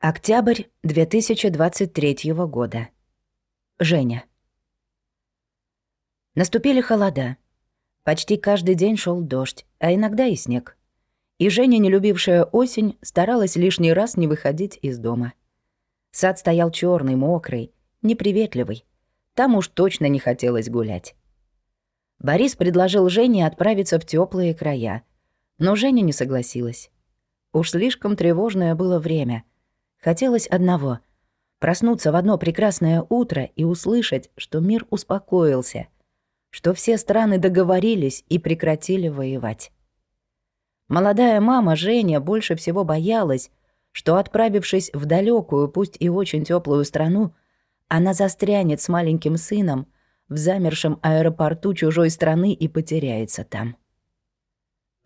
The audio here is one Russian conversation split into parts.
Октябрь 2023 года. Женя. Наступили холода. Почти каждый день шел дождь, а иногда и снег. И Женя, не любившая осень, старалась лишний раз не выходить из дома. Сад стоял черный, мокрый, неприветливый. Там уж точно не хотелось гулять. Борис предложил Жене отправиться в теплые края, но Женя не согласилась. Уж слишком тревожное было время — Хотелось одного — проснуться в одно прекрасное утро и услышать, что мир успокоился, что все страны договорились и прекратили воевать. Молодая мама Женя больше всего боялась, что, отправившись в далекую, пусть и очень теплую страну, она застрянет с маленьким сыном в замершем аэропорту чужой страны и потеряется там.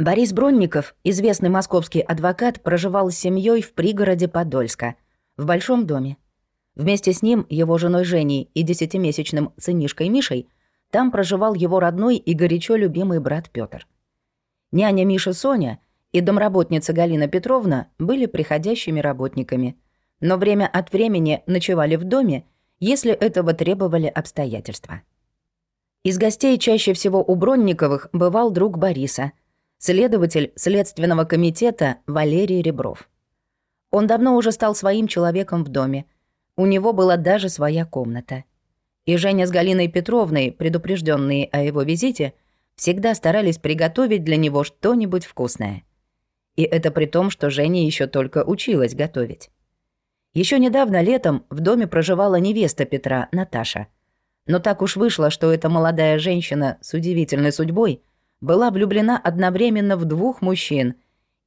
Борис Бронников, известный московский адвокат, проживал с семьей в пригороде Подольска, в большом доме. Вместе с ним, его женой Женей и десятимесячным сынишкой Мишей, там проживал его родной и горячо любимый брат Петр. Няня Миша Соня и домработница Галина Петровна были приходящими работниками, но время от времени ночевали в доме, если этого требовали обстоятельства. Из гостей чаще всего у Бронниковых бывал друг Бориса – следователь Следственного комитета Валерий Ребров. Он давно уже стал своим человеком в доме. У него была даже своя комната. И Женя с Галиной Петровной, предупрежденные о его визите, всегда старались приготовить для него что-нибудь вкусное. И это при том, что Женя еще только училась готовить. Еще недавно летом в доме проживала невеста Петра, Наташа. Но так уж вышло, что эта молодая женщина с удивительной судьбой – была влюблена одновременно в двух мужчин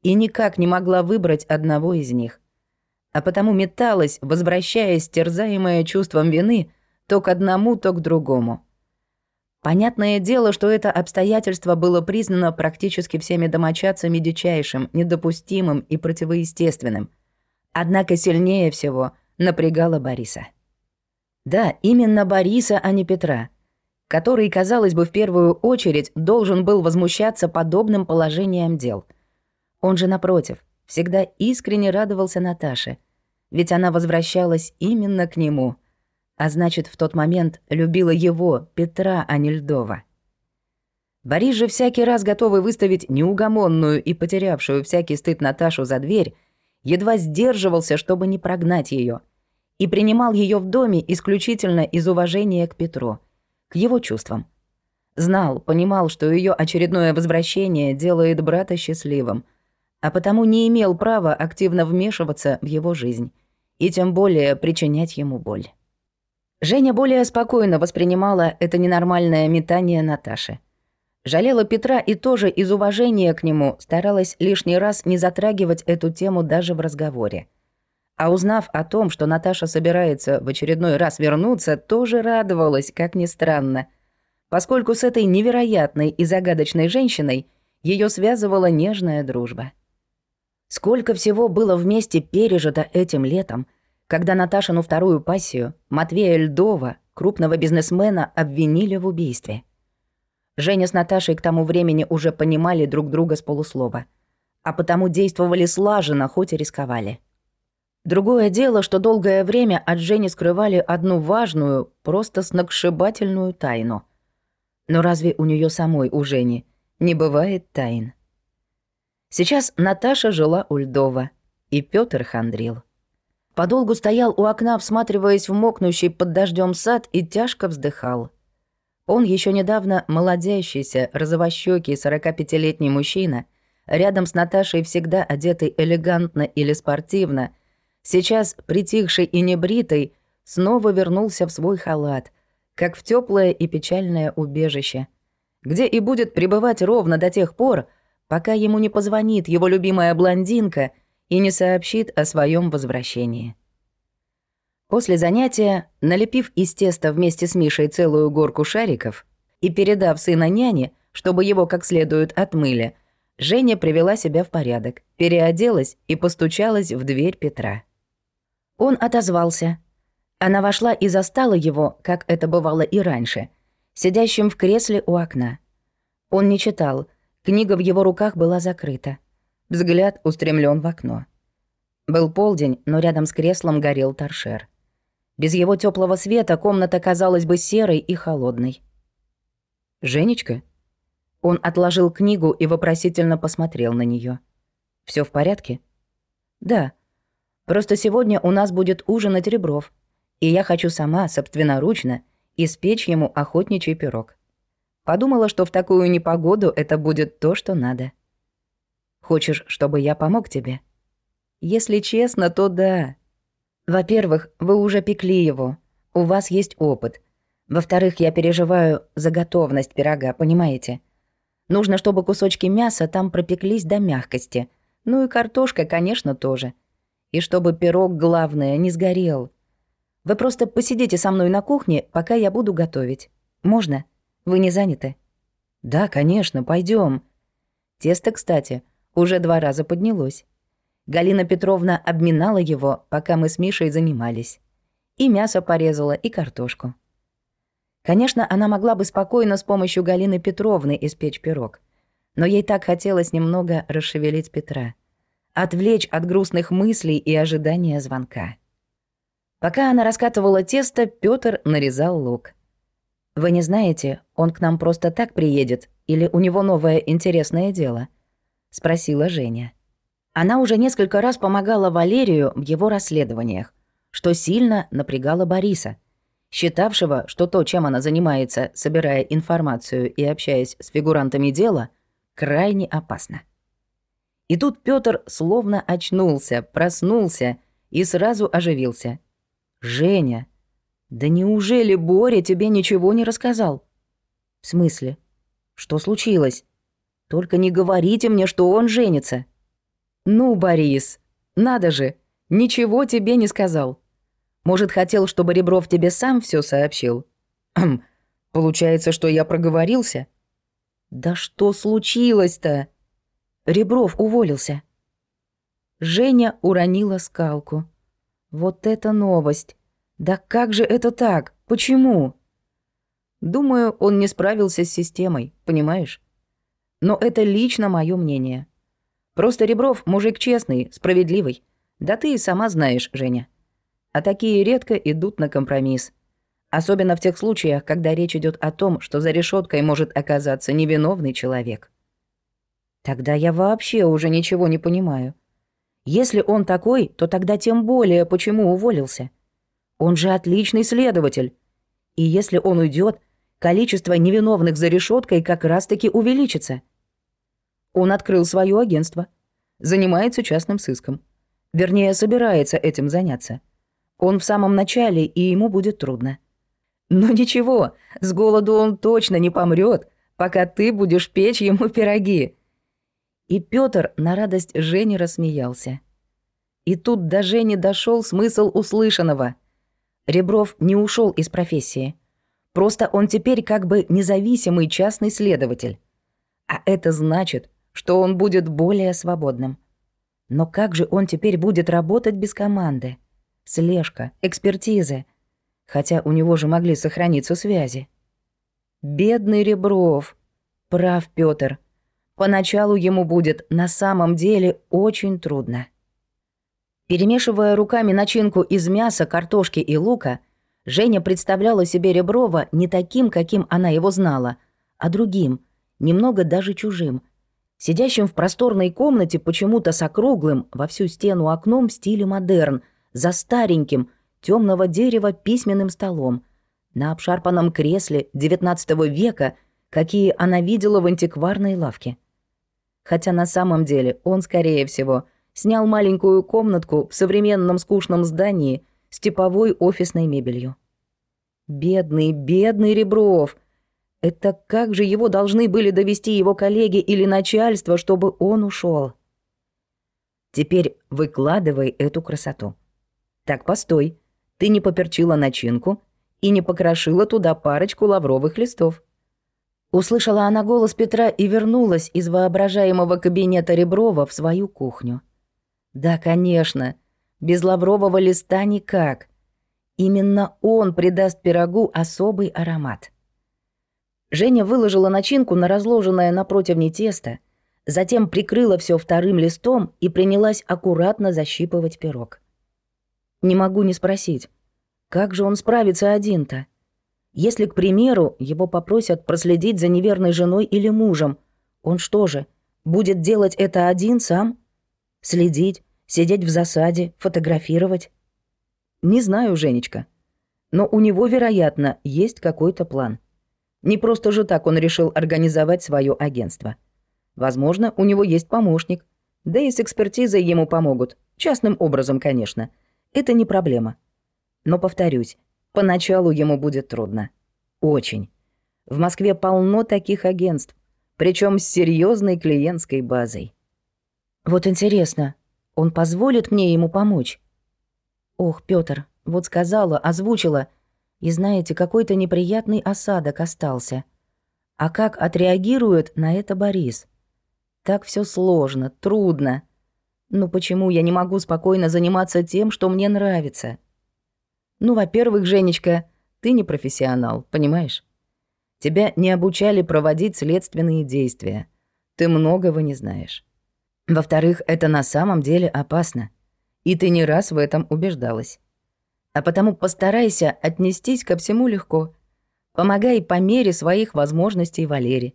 и никак не могла выбрать одного из них. А потому металась, возвращаясь, терзаемая чувством вины, то к одному, то к другому. Понятное дело, что это обстоятельство было признано практически всеми домочадцами дичайшим, недопустимым и противоестественным. Однако сильнее всего напрягало Бориса. Да, именно Бориса, а не Петра — который, казалось бы, в первую очередь должен был возмущаться подобным положением дел. Он же, напротив, всегда искренне радовался Наташе, ведь она возвращалась именно к нему, а значит, в тот момент любила его, Петра, а не Льдова. Борис же всякий раз готовый выставить неугомонную и потерявшую всякий стыд Наташу за дверь, едва сдерживался, чтобы не прогнать ее, и принимал ее в доме исключительно из уважения к Петру — его чувствам. Знал, понимал, что ее очередное возвращение делает брата счастливым, а потому не имел права активно вмешиваться в его жизнь и тем более причинять ему боль. Женя более спокойно воспринимала это ненормальное метание Наташи. Жалела Петра и тоже из уважения к нему старалась лишний раз не затрагивать эту тему даже в разговоре. А узнав о том, что Наташа собирается в очередной раз вернуться, тоже радовалась, как ни странно, поскольку с этой невероятной и загадочной женщиной ее связывала нежная дружба. Сколько всего было вместе пережито этим летом, когда Наташину вторую пассию, Матвея Льдова, крупного бизнесмена, обвинили в убийстве. Женя с Наташей к тому времени уже понимали друг друга с полуслова, а потому действовали слаженно, хоть и рисковали. Другое дело, что долгое время от Жени скрывали одну важную, просто сногсшибательную тайну. Но разве у нее самой, у Жени, не бывает тайн? Сейчас Наташа жила у Льдова, и Пётр хандрил. Подолгу стоял у окна, всматриваясь в мокнущий под дождем сад, и тяжко вздыхал. Он еще недавно молодящийся, розовощёкий 45-летний мужчина, рядом с Наташей всегда одетый элегантно или спортивно — Сейчас, притихший и небритый, снова вернулся в свой халат, как в теплое и печальное убежище, где и будет пребывать ровно до тех пор, пока ему не позвонит его любимая блондинка и не сообщит о своем возвращении. После занятия, налепив из теста вместе с Мишей целую горку шариков и передав сына няне, чтобы его как следует отмыли, Женя привела себя в порядок, переоделась и постучалась в дверь Петра. Он отозвался. Она вошла и застала его, как это бывало и раньше, сидящим в кресле у окна. Он не читал, книга в его руках была закрыта. Взгляд устремлен в окно. Был полдень, но рядом с креслом горел торшер. Без его теплого света комната казалась бы серой и холодной. «Женечка?» Он отложил книгу и вопросительно посмотрел на нее. Все в порядке?» «Да. Просто сегодня у нас будет ужинать Ребров, и я хочу сама, собственноручно, испечь ему охотничий пирог. Подумала, что в такую непогоду это будет то, что надо. Хочешь, чтобы я помог тебе?» «Если честно, то да. Во-первых, вы уже пекли его, у вас есть опыт. Во-вторых, я переживаю за готовность пирога, понимаете? Нужно, чтобы кусочки мяса там пропеклись до мягкости. Ну и картошка, конечно, тоже. И чтобы пирог, главное, не сгорел. Вы просто посидите со мной на кухне, пока я буду готовить. Можно? Вы не заняты? Да, конечно, пойдем. Тесто, кстати, уже два раза поднялось. Галина Петровна обминала его, пока мы с Мишей занимались. И мясо порезала, и картошку. Конечно, она могла бы спокойно с помощью Галины Петровны испечь пирог. Но ей так хотелось немного расшевелить Петра. Отвлечь от грустных мыслей и ожидания звонка. Пока она раскатывала тесто, Пётр нарезал лук. «Вы не знаете, он к нам просто так приедет, или у него новое интересное дело?» — спросила Женя. Она уже несколько раз помогала Валерию в его расследованиях, что сильно напрягало Бориса, считавшего, что то, чем она занимается, собирая информацию и общаясь с фигурантами дела, крайне опасно. И тут Пётр словно очнулся, проснулся и сразу оживился. «Женя, да неужели Боря тебе ничего не рассказал?» «В смысле? Что случилось? Только не говорите мне, что он женится». «Ну, Борис, надо же, ничего тебе не сказал. Может, хотел, чтобы Ребров тебе сам все сообщил?» «Хм, «Получается, что я проговорился?» «Да что случилось-то?» Ребров уволился. Женя уронила скалку. «Вот это новость! Да как же это так? Почему?» «Думаю, он не справился с системой, понимаешь? Но это лично мое мнение. Просто Ребров мужик честный, справедливый. Да ты и сама знаешь, Женя. А такие редко идут на компромисс. Особенно в тех случаях, когда речь идет о том, что за решеткой может оказаться невиновный человек. Тогда я вообще уже ничего не понимаю. Если он такой, то тогда тем более почему уволился. Он же отличный следователь. И если он уйдет, количество невиновных за решеткой как раз-таки увеличится. Он открыл свое агентство. Занимается частным сыском. Вернее, собирается этим заняться. Он в самом начале, и ему будет трудно. Но ничего, с голоду он точно не помрет, пока ты будешь печь ему пироги. И Пётр на радость Жени рассмеялся. И тут до Жени дошел смысл услышанного. Ребров не ушел из профессии. Просто он теперь как бы независимый частный следователь. А это значит, что он будет более свободным. Но как же он теперь будет работать без команды? Слежка, экспертизы. Хотя у него же могли сохраниться связи. Бедный Ребров. Прав Пётр. Поначалу ему будет на самом деле очень трудно. Перемешивая руками начинку из мяса, картошки и лука, Женя представляла себе Реброва не таким, каким она его знала, а другим, немного даже чужим — сидящим в просторной комнате почему-то с округлым во всю стену окном в стиле модерн, за стареньким, темного дерева письменным столом, на обшарпанном кресле XIX века, какие она видела в антикварной лавке. Хотя на самом деле он, скорее всего, снял маленькую комнатку в современном скучном здании с типовой офисной мебелью. Бедный, бедный Ребров — это как же его должны были довести его коллеги или начальство, чтобы он ушел? Теперь выкладывай эту красоту. Так, постой. Ты не поперчила начинку и не покрошила туда парочку лавровых листов. Услышала она голос Петра и вернулась из воображаемого кабинета Реброва в свою кухню. Да, конечно, без лаврового листа никак. Именно он придаст пирогу особый аромат. Женя выложила начинку на разложенное на противне тесто, Затем прикрыла все вторым листом и принялась аккуратно защипывать пирог. Не могу не спросить, как же он справится один-то? Если, к примеру, его попросят проследить за неверной женой или мужем, он что же, будет делать это один сам? Следить, сидеть в засаде, фотографировать? Не знаю, Женечка. Но у него, вероятно, есть какой-то план. Не просто же так он решил организовать свое агентство. Возможно, у него есть помощник. Да и с экспертизой ему помогут. Частным образом, конечно. Это не проблема. Но, повторюсь, поначалу ему будет трудно. Очень. В Москве полно таких агентств, причем с серьезной клиентской базой. Вот интересно, он позволит мне ему помочь? Ох, Пётр, вот сказала, озвучила, и знаете, какой-то неприятный осадок остался. А как отреагирует на это Борис? Так все сложно, трудно. Ну почему я не могу спокойно заниматься тем, что мне нравится? Ну, во-первых, Женечка, ты не профессионал, понимаешь? Тебя не обучали проводить следственные действия. Ты многого не знаешь. Во-вторых, это на самом деле опасно. И ты не раз в этом убеждалась. А потому постарайся отнестись ко всему легко. Помогай по мере своих возможностей Валере.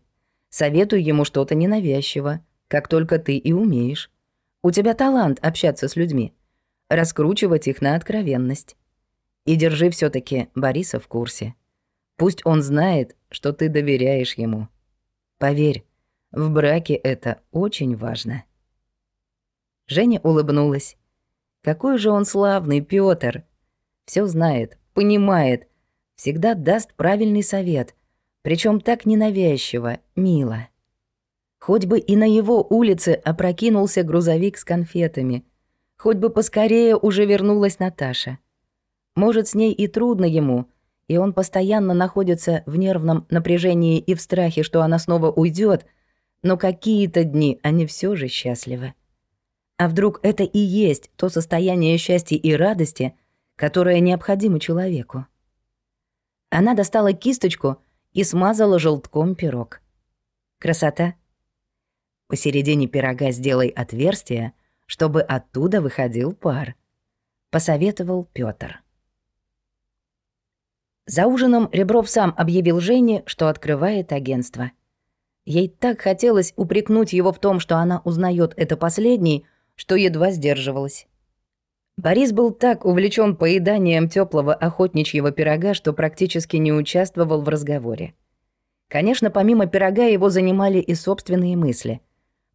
Советуй ему что-то ненавязчиво, как только ты и умеешь. У тебя талант общаться с людьми, раскручивать их на откровенность. И держи все таки Бориса в курсе. Пусть он знает, что ты доверяешь ему. Поверь, в браке это очень важно. Женя улыбнулась. Какой же он славный, Пётр. Все знает, понимает, всегда даст правильный совет, причем так ненавязчиво, мило. Хоть бы и на его улице опрокинулся грузовик с конфетами, хоть бы поскорее уже вернулась Наташа. Может, с ней и трудно ему, и он постоянно находится в нервном напряжении и в страхе, что она снова уйдет, но какие-то дни они все же счастливы. А вдруг это и есть то состояние счастья и радости, которое необходимо человеку? Она достала кисточку и смазала желтком пирог. Красота. Посередине пирога сделай отверстие, чтобы оттуда выходил пар, посоветовал Пётр. За ужином Ребров сам объявил Жене, что открывает агентство. Ей так хотелось упрекнуть его в том, что она узнает это последней, что едва сдерживалась. Борис был так увлечен поеданием теплого охотничьего пирога, что практически не участвовал в разговоре. Конечно, помимо пирога его занимали и собственные мысли.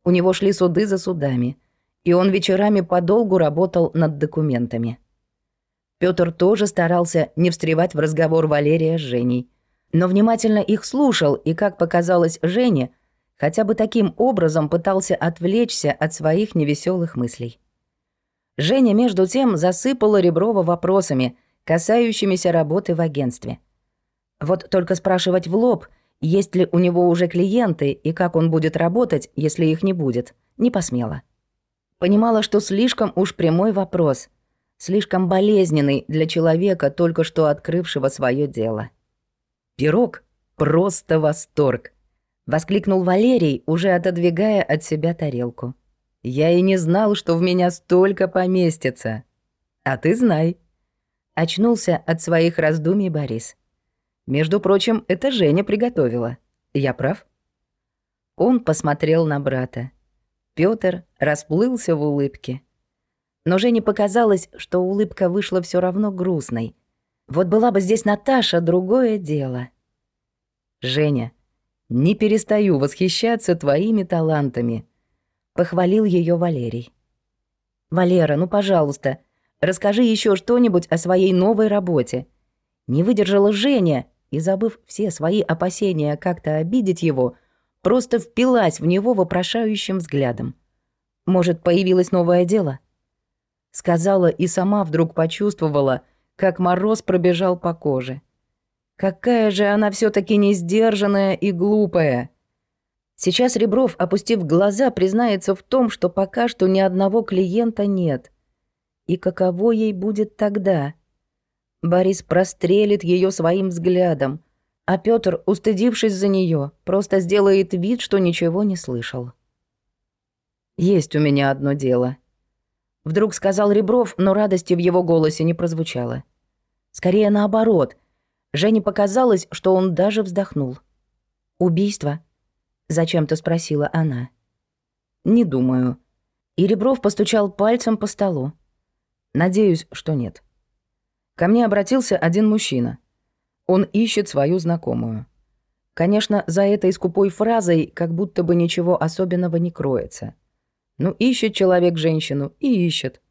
У него шли суды за судами, и он вечерами подолгу работал над документами. Пётр тоже старался не встревать в разговор Валерия с Женей, но внимательно их слушал и, как показалось Жене, хотя бы таким образом пытался отвлечься от своих невеселых мыслей. Женя, между тем, засыпала Реброва вопросами, касающимися работы в агентстве. Вот только спрашивать в лоб, есть ли у него уже клиенты и как он будет работать, если их не будет, не посмела. Понимала, что слишком уж прямой вопрос, слишком болезненный для человека, только что открывшего свое дело. Пирог — просто восторг. Воскликнул Валерий, уже отодвигая от себя тарелку. Я и не знал, что в меня столько поместится. А ты знай. Очнулся от своих раздумий Борис. Между прочим, это Женя приготовила. Я прав? Он посмотрел на брата. Пётр расплылся в улыбке. Но Жене показалось, что улыбка вышла все равно грустной. Вот была бы здесь Наташа, другое дело. «Женя, не перестаю восхищаться твоими талантами», Похвалил ее Валерий. «Валера, ну, пожалуйста, расскажи еще что-нибудь о своей новой работе». Не выдержала Женя и, забыв все свои опасения как-то обидеть его, просто впилась в него вопрошающим взглядом. «Может, появилось новое дело?» Сказала и сама вдруг почувствовала, как мороз пробежал по коже. Какая же она все таки несдержанная и глупая. Сейчас Ребров, опустив глаза, признается в том, что пока что ни одного клиента нет. И каково ей будет тогда? Борис прострелит ее своим взглядом, а Петр, устыдившись за нее, просто сделает вид, что ничего не слышал. «Есть у меня одно дело», — вдруг сказал Ребров, но радости в его голосе не прозвучало. Скорее наоборот. Жене показалось, что он даже вздохнул. «Убийство?» — зачем-то спросила она. «Не думаю». И Ребров постучал пальцем по столу. «Надеюсь, что нет». Ко мне обратился один мужчина. Он ищет свою знакомую. Конечно, за этой скупой фразой как будто бы ничего особенного не кроется. Ну, ищет человек женщину и ищет.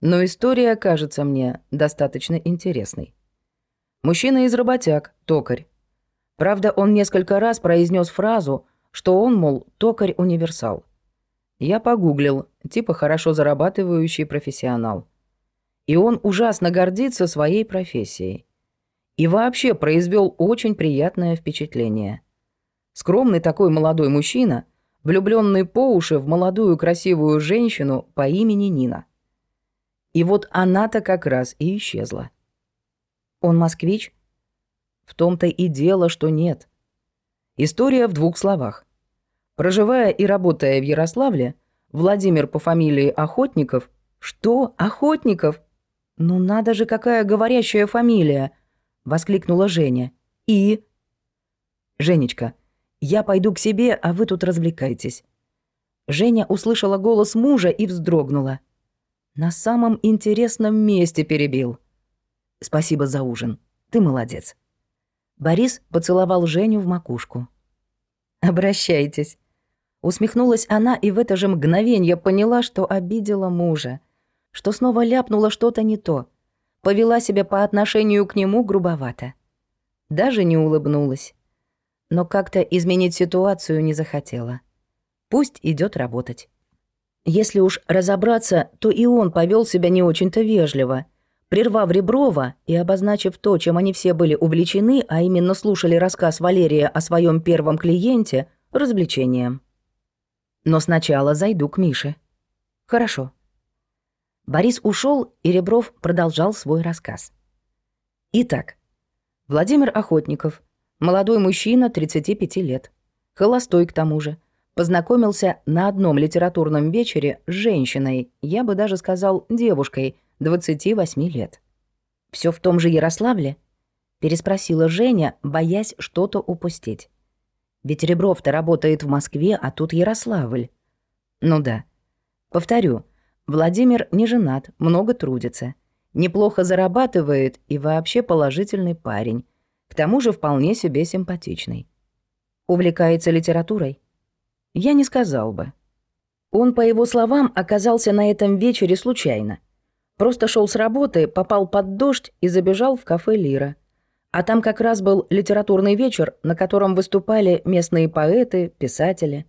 Но история кажется мне достаточно интересной. Мужчина из работяг, токарь. Правда, он несколько раз произнес фразу, что он, мол, токарь-универсал. Я погуглил, типа хорошо зарабатывающий профессионал. И он ужасно гордится своей профессией. И вообще произвел очень приятное впечатление. Скромный такой молодой мужчина, влюбленный по уши в молодую красивую женщину по имени Нина. И вот она-то как раз и исчезла. Он москвич? В том-то и дело, что нет. История в двух словах. Проживая и работая в Ярославле, Владимир по фамилии Охотников... Что? Охотников? Ну надо же, какая говорящая фамилия! Воскликнула Женя. И... Женечка, я пойду к себе, а вы тут развлекайтесь. Женя услышала голос мужа и вздрогнула. На самом интересном месте перебил. Спасибо за ужин. Ты молодец. Борис поцеловал Женю в макушку. Обращайтесь. Усмехнулась она и в это же мгновение поняла, что обидела мужа, что снова ляпнула что-то не то, повела себя по отношению к нему грубовато. Даже не улыбнулась. Но как-то изменить ситуацию не захотела. Пусть идет работать. Если уж разобраться, то и он повел себя не очень-то вежливо, прервав Реброва и обозначив то, чем они все были увлечены, а именно слушали рассказ Валерия о своем первом клиенте, развлечением. Но сначала зайду к Мише. Хорошо. Борис ушел, и Ребров продолжал свой рассказ. Итак, Владимир Охотников, молодой мужчина, 35 лет, холостой к тому же, познакомился на одном литературном вечере с женщиной, я бы даже сказал девушкой, 28 лет. Все в том же Ярославле?» — переспросила Женя, боясь что-то упустить. «Ведь Ребров-то работает в Москве, а тут Ярославль». «Ну да. Повторю, Владимир не женат, много трудится, неплохо зарабатывает и вообще положительный парень, к тому же вполне себе симпатичный. Увлекается литературой?» Я не сказал бы. Он, по его словам, оказался на этом вечере случайно. Просто шел с работы, попал под дождь и забежал в кафе «Лира». А там как раз был литературный вечер, на котором выступали местные поэты, писатели.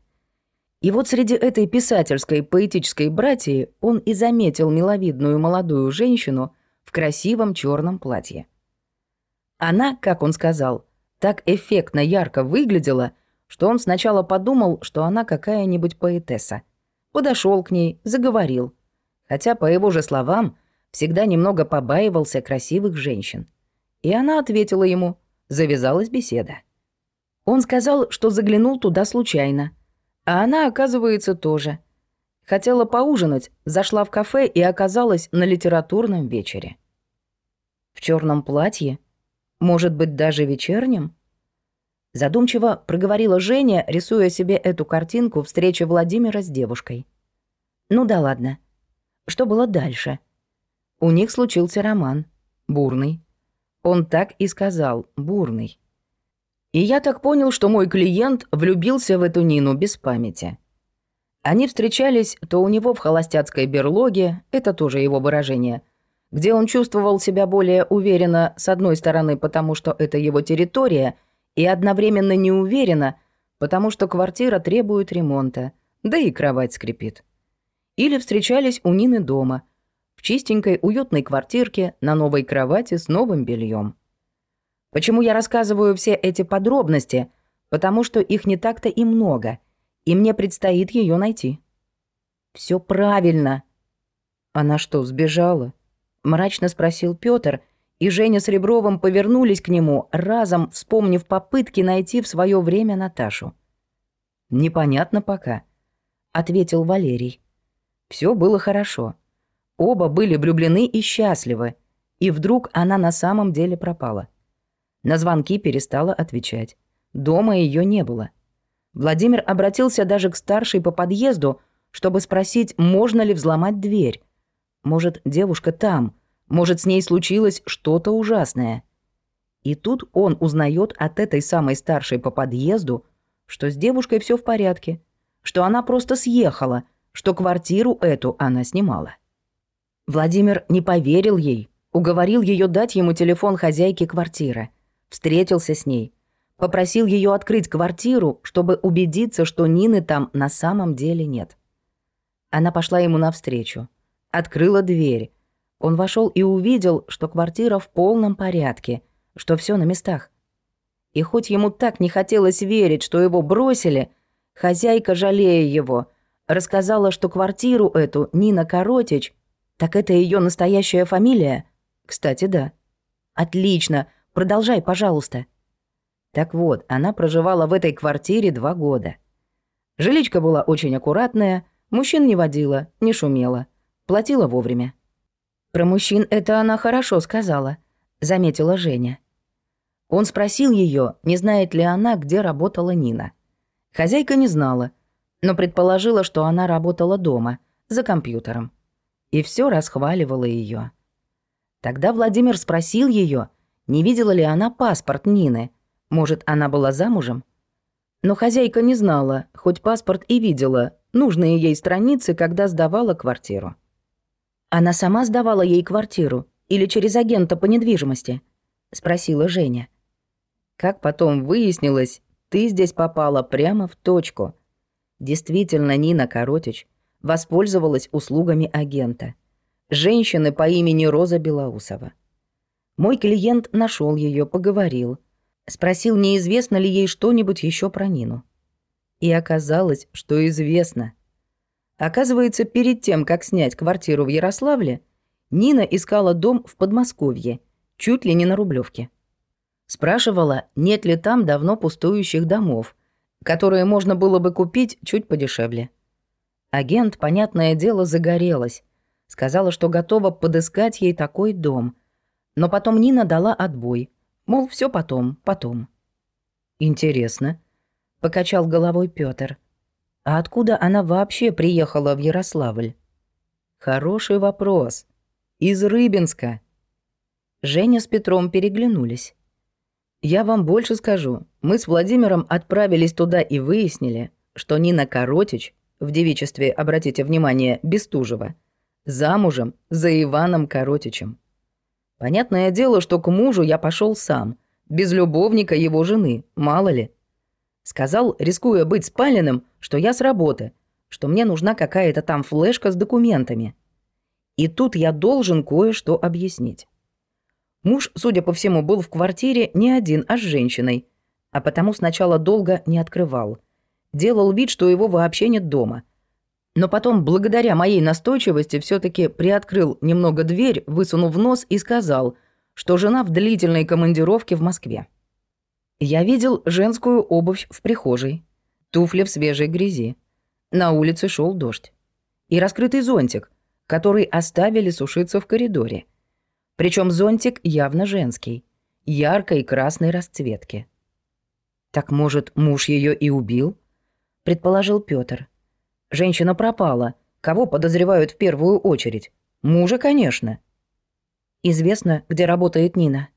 И вот среди этой писательской поэтической братьи он и заметил миловидную молодую женщину в красивом черном платье. Она, как он сказал, так эффектно ярко выглядела – что он сначала подумал, что она какая-нибудь поэтесса. Подошел к ней, заговорил. Хотя, по его же словам, всегда немного побаивался красивых женщин. И она ответила ему, завязалась беседа. Он сказал, что заглянул туда случайно. А она, оказывается, тоже. Хотела поужинать, зашла в кафе и оказалась на литературном вечере. В черном платье? Может быть, даже вечернем? Задумчиво проговорила Женя, рисуя себе эту картинку встречи Владимира с девушкой. Ну да ладно. Что было дальше? У них случился роман. Бурный. Он так и сказал, бурный. И я так понял, что мой клиент влюбился в эту Нину без памяти. Они встречались то у него в холостяцкой берлоге, это тоже его выражение, где он чувствовал себя более уверенно, с одной стороны, потому что это его территория — и одновременно не уверена, потому что квартира требует ремонта, да и кровать скрипит. Или встречались у Нины дома, в чистенькой уютной квартирке на новой кровати с новым бельем. Почему я рассказываю все эти подробности? Потому что их не так-то и много, и мне предстоит ее найти. Все правильно. Она что, сбежала? Мрачно спросил Пётр, — и Женя с Ребровым повернулись к нему, разом вспомнив попытки найти в свое время Наташу. Непонятно пока. ответил Валерий. Все было хорошо. Оба были влюблены и счастливы, и вдруг она на самом деле пропала. На звонки перестала отвечать. Дома ее не было. Владимир обратился даже к старшей по подъезду, чтобы спросить, можно ли взломать дверь. Может, девушка там, может, с ней случилось что-то ужасное. И тут он узнает от этой самой старшей по подъезду, что с девушкой все в порядке, что она просто съехала, что квартиру эту она снимала. Владимир не поверил ей, уговорил ее дать ему телефон хозяйки квартиры, встретился с ней, попросил ее открыть квартиру, чтобы убедиться, что Нины там на самом деле нет. Она пошла ему навстречу, открыла дверь. Он вошел и увидел, что квартира в полном порядке, что все на местах. И хоть ему так не хотелось верить, что его бросили, хозяйка, жалея его, рассказала, что квартиру эту Нина Коротич, так это ее настоящая фамилия? Кстати, да. Отлично, продолжай, пожалуйста. Так вот, она проживала в этой квартире два года. Жиличка была очень аккуратная, мужчин не водила, не шумела, платила вовремя. Про мужчин это она хорошо сказала, заметила Женя. Он спросил ее, не знает ли она, где работала Нина. Хозяйка не знала, но предположила, что она работала дома, за компьютером. И все расхваливала ее. Тогда Владимир спросил ее, не видела ли она паспорт Нины. Может, она была замужем? Но хозяйка не знала, хоть паспорт и видела, нужные ей страницы, когда сдавала квартиру. Она сама сдавала ей квартиру или через агента по недвижимости? Спросила Женя. Как потом выяснилось, ты здесь попала прямо в точку. Действительно, Нина Коротич воспользовалась услугами агента. Женщины по имени Роза Белоусова. Мой клиент нашел ее, поговорил. Спросил, неизвестно ли ей что-нибудь еще про Нину. И оказалось, что известно. Оказывается, перед тем, как снять квартиру в Ярославле, Нина искала дом в Подмосковье, чуть ли не на Рублевке. Спрашивала, нет ли там давно пустующих домов, которые можно было бы купить чуть подешевле. Агент, понятное дело, загорелась. Сказала, что готова подыскать ей такой дом. Но потом Нина дала отбой. Мол, все потом, потом. «Интересно», — покачал головой Пётр. «А откуда она вообще приехала в Ярославль?» «Хороший вопрос. Из Рыбинска». Женя с Петром переглянулись. Я вам больше скажу. Мы с Владимиром отправились туда и выяснили, что Нина Коротич, в девичестве, обратите внимание, Бестужева, замужем за Иваном Коротичем. Понятное дело, что к мужу я пошел сам, без любовника его жены, мало ли. Сказал, рискуя быть спаленным, что я с работы, что мне нужна какая-то там флешка с документами. И тут я должен кое-что объяснить. Муж, судя по всему, был в квартире не один, а с женщиной, а потому сначала долго не открывал. Делал вид, что его вообще нет дома. Но потом, благодаря моей настойчивости, все таки приоткрыл немного дверь, высунув нос и сказал, что жена в длительной командировке в Москве. Я видел женскую обувь в прихожей, туфли в свежей грязи. На улице шел дождь. И раскрытый зонтик, который оставили сушиться в коридоре – причем зонтик явно женский, яркой красной расцветки. «Так, может, муж ее и убил?» — предположил Пётр. «Женщина пропала. Кого подозревают в первую очередь? Мужа, конечно». «Известно, где работает Нина».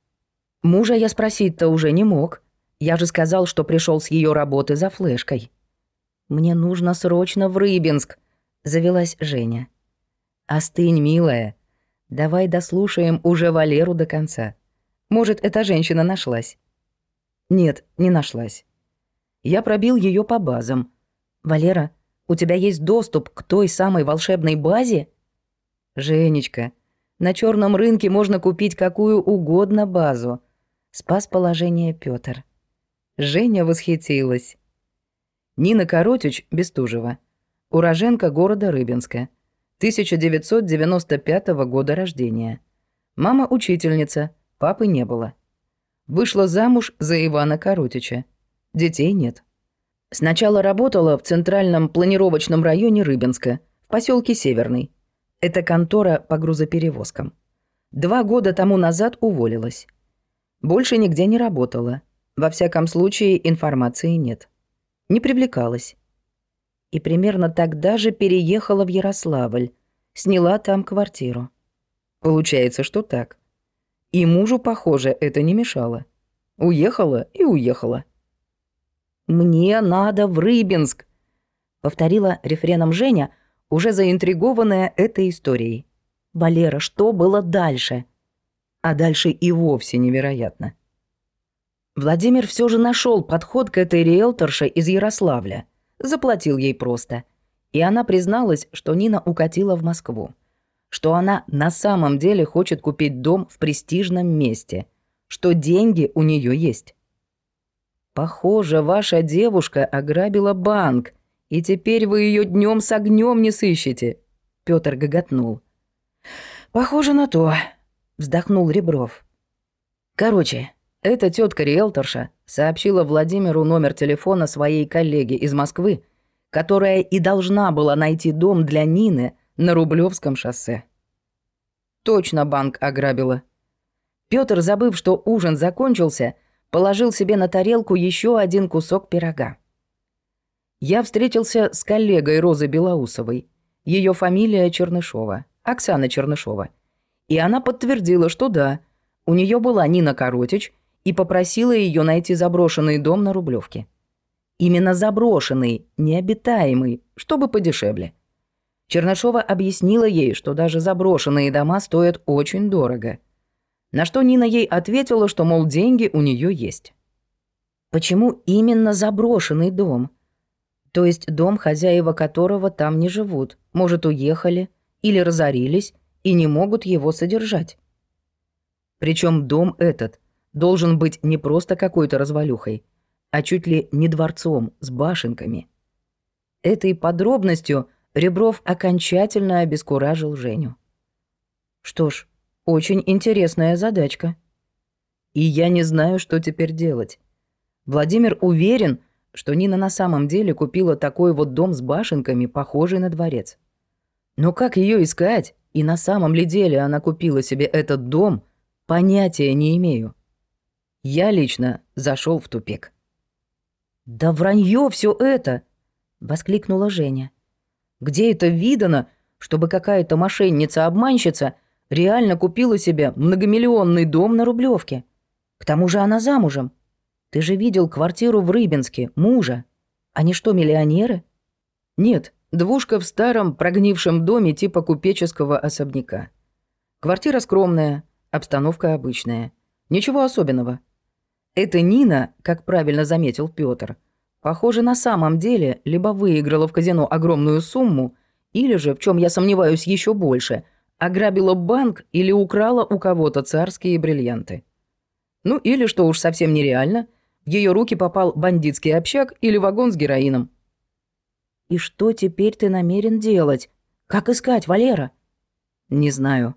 «Мужа я спросить-то уже не мог. Я же сказал, что пришел с ее работы за флешкой». «Мне нужно срочно в Рыбинск», — завелась Женя. «Остынь, милая», Давай дослушаем уже Валеру до конца. Может, эта женщина нашлась? Нет, не нашлась. Я пробил ее по базам. Валера, у тебя есть доступ к той самой волшебной базе? Женечка, на черном рынке можно купить какую угодно базу. Спас положение Пётр. Женя восхитилась. Нина Коротич, Бестужева. Уроженка города Рыбинска. 1995 года рождения. Мама учительница, папы не было. Вышла замуж за Ивана Коротича. Детей нет. Сначала работала в центральном планировочном районе Рыбинска, в поселке Северный. Это контора по грузоперевозкам. Два года тому назад уволилась. Больше нигде не работала. Во всяком случае, информации нет. Не привлекалась. И примерно тогда же переехала в Ярославль. Сняла там квартиру. Получается, что так. И мужу, похоже, это не мешало. Уехала и уехала. «Мне надо в Рыбинск», — повторила рефреном Женя, уже заинтригованная этой историей. «Валера, что было дальше?» А дальше и вовсе невероятно. Владимир все же нашел подход к этой риэлторше из Ярославля. Заплатил ей просто. И она призналась, что Нина укатила в Москву. Что она на самом деле хочет купить дом в престижном месте. Что деньги у нее есть. Похоже, ваша девушка ограбила банк, и теперь вы ее днем с огнем не сыщете. Петр гоготнул. Похоже на то, вздохнул Ребров. Короче, эта тетка риэлторша сообщила Владимиру номер телефона своей коллеги из Москвы, которая и должна была найти дом для Нины на Рублевском шоссе. Точно банк ограбила. Петр, забыв, что ужин закончился, положил себе на тарелку еще один кусок пирога. Я встретился с коллегой Розы Белоусовой. Ее фамилия Чернышова, Оксана Чернышова. И она подтвердила, что да, у нее была Нина Коротич и попросила ее найти заброшенный дом на Рублевке. Именно заброшенный, необитаемый, чтобы подешевле. Чернышова объяснила ей, что даже заброшенные дома стоят очень дорого – на что Нина ей ответила, что, мол, деньги у нее есть. Почему именно заброшенный дом? То есть дом, хозяева которого там не живут, может, уехали или разорились и не могут его содержать. Причем дом этот должен быть не просто какой-то развалюхой, а чуть ли не дворцом с башенками. Этой подробностью Ребров окончательно обескуражил Женю. Что ж, очень интересная задачка. И я не знаю, что теперь делать. Владимир уверен, что Нина на самом деле купила такой вот дом с башенками, похожий на дворец. Но как ее искать, и на самом ли деле она купила себе этот дом, понятия не имею. Я лично зашел в тупик. «Да вранье все это!» — воскликнула Женя. «Где это видано, чтобы какая-то мошенница-обманщица — реально купила себе многомиллионный дом на Рублевке. К тому же она замужем. Ты же видел квартиру в Рыбинске, мужа. Они что, миллионеры? Нет, двушка в старом прогнившем доме типа купеческого особняка. Квартира скромная, обстановка обычная. Ничего особенного. Эта Нина, как правильно заметил Пётр, похоже, на самом деле либо выиграла в казино огромную сумму, или же, в чем я сомневаюсь еще больше – ограбила банк или украла у кого-то царские бриллианты. Ну или, что уж совсем нереально, в ее руки попал бандитский общак или вагон с героином. «И что теперь ты намерен делать? Как искать Валера?» «Не знаю.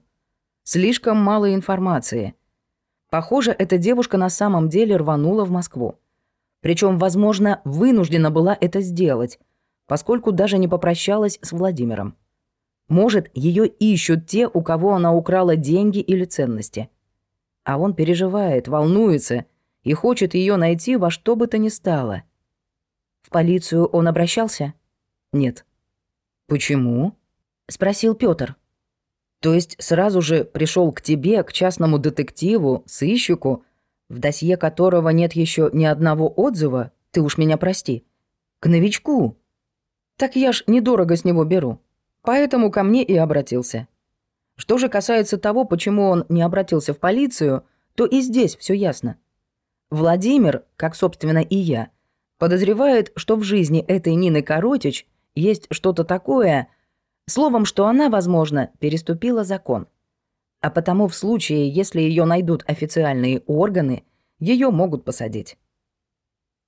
Слишком мало информации. Похоже, эта девушка на самом деле рванула в Москву. Причем, возможно, вынуждена была это сделать, поскольку даже не попрощалась с Владимиром. Может, ее ищут те, у кого она украла деньги или ценности. А он переживает, волнуется и хочет ее найти во что бы то ни стало. В полицию он обращался? Нет. Почему? спросил Пётр. То есть сразу же пришел к тебе, к частному детективу, сыщику, в досье которого нет еще ни одного отзыва, ты уж меня прости, к новичку. Так я ж недорого с него беру. Поэтому ко мне и обратился. Что же касается того, почему он не обратился в полицию, то и здесь все ясно. Владимир, как, собственно, и я, подозревает, что в жизни этой Нины Коротич есть что-то такое, словом, что она, возможно, переступила закон. А потому в случае, если ее найдут официальные органы, ее могут посадить.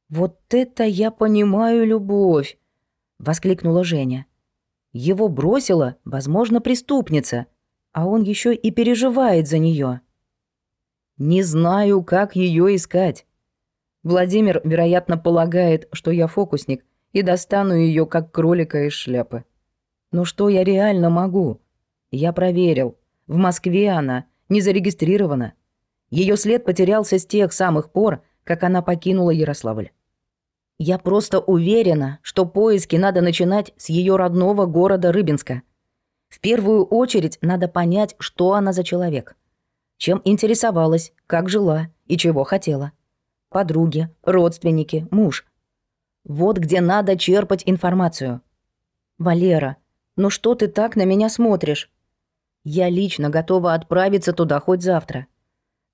«Вот это я понимаю любовь!» — воскликнула Женя. Его бросила, возможно, преступница, а он еще и переживает за нее. Не знаю, как ее искать. Владимир, вероятно, полагает, что я фокусник, и достану ее как кролика из шляпы. Но что я реально могу? Я проверил. В Москве она не зарегистрирована. Ее след потерялся с тех самых пор, как она покинула Ярославль. Я просто уверена, что поиски надо начинать с ее родного города Рыбинска. В первую очередь надо понять, что она за человек. Чем интересовалась, как жила и чего хотела. Подруги, родственники, муж. Вот где надо черпать информацию. Валера, ну что ты так на меня смотришь? Я лично готова отправиться туда хоть завтра.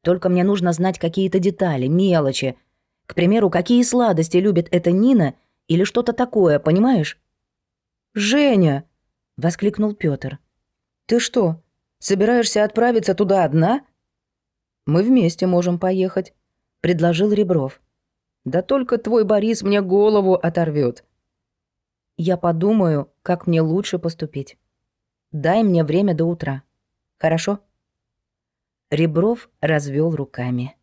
Только мне нужно знать какие-то детали, мелочи. К примеру, какие сладости любит эта Нина или что-то такое, понимаешь? «Женя!» — воскликнул Пётр. «Ты что, собираешься отправиться туда одна?» «Мы вместе можем поехать», — предложил Ребров. «Да только твой Борис мне голову оторвет. «Я подумаю, как мне лучше поступить. Дай мне время до утра. Хорошо?» Ребров развел руками.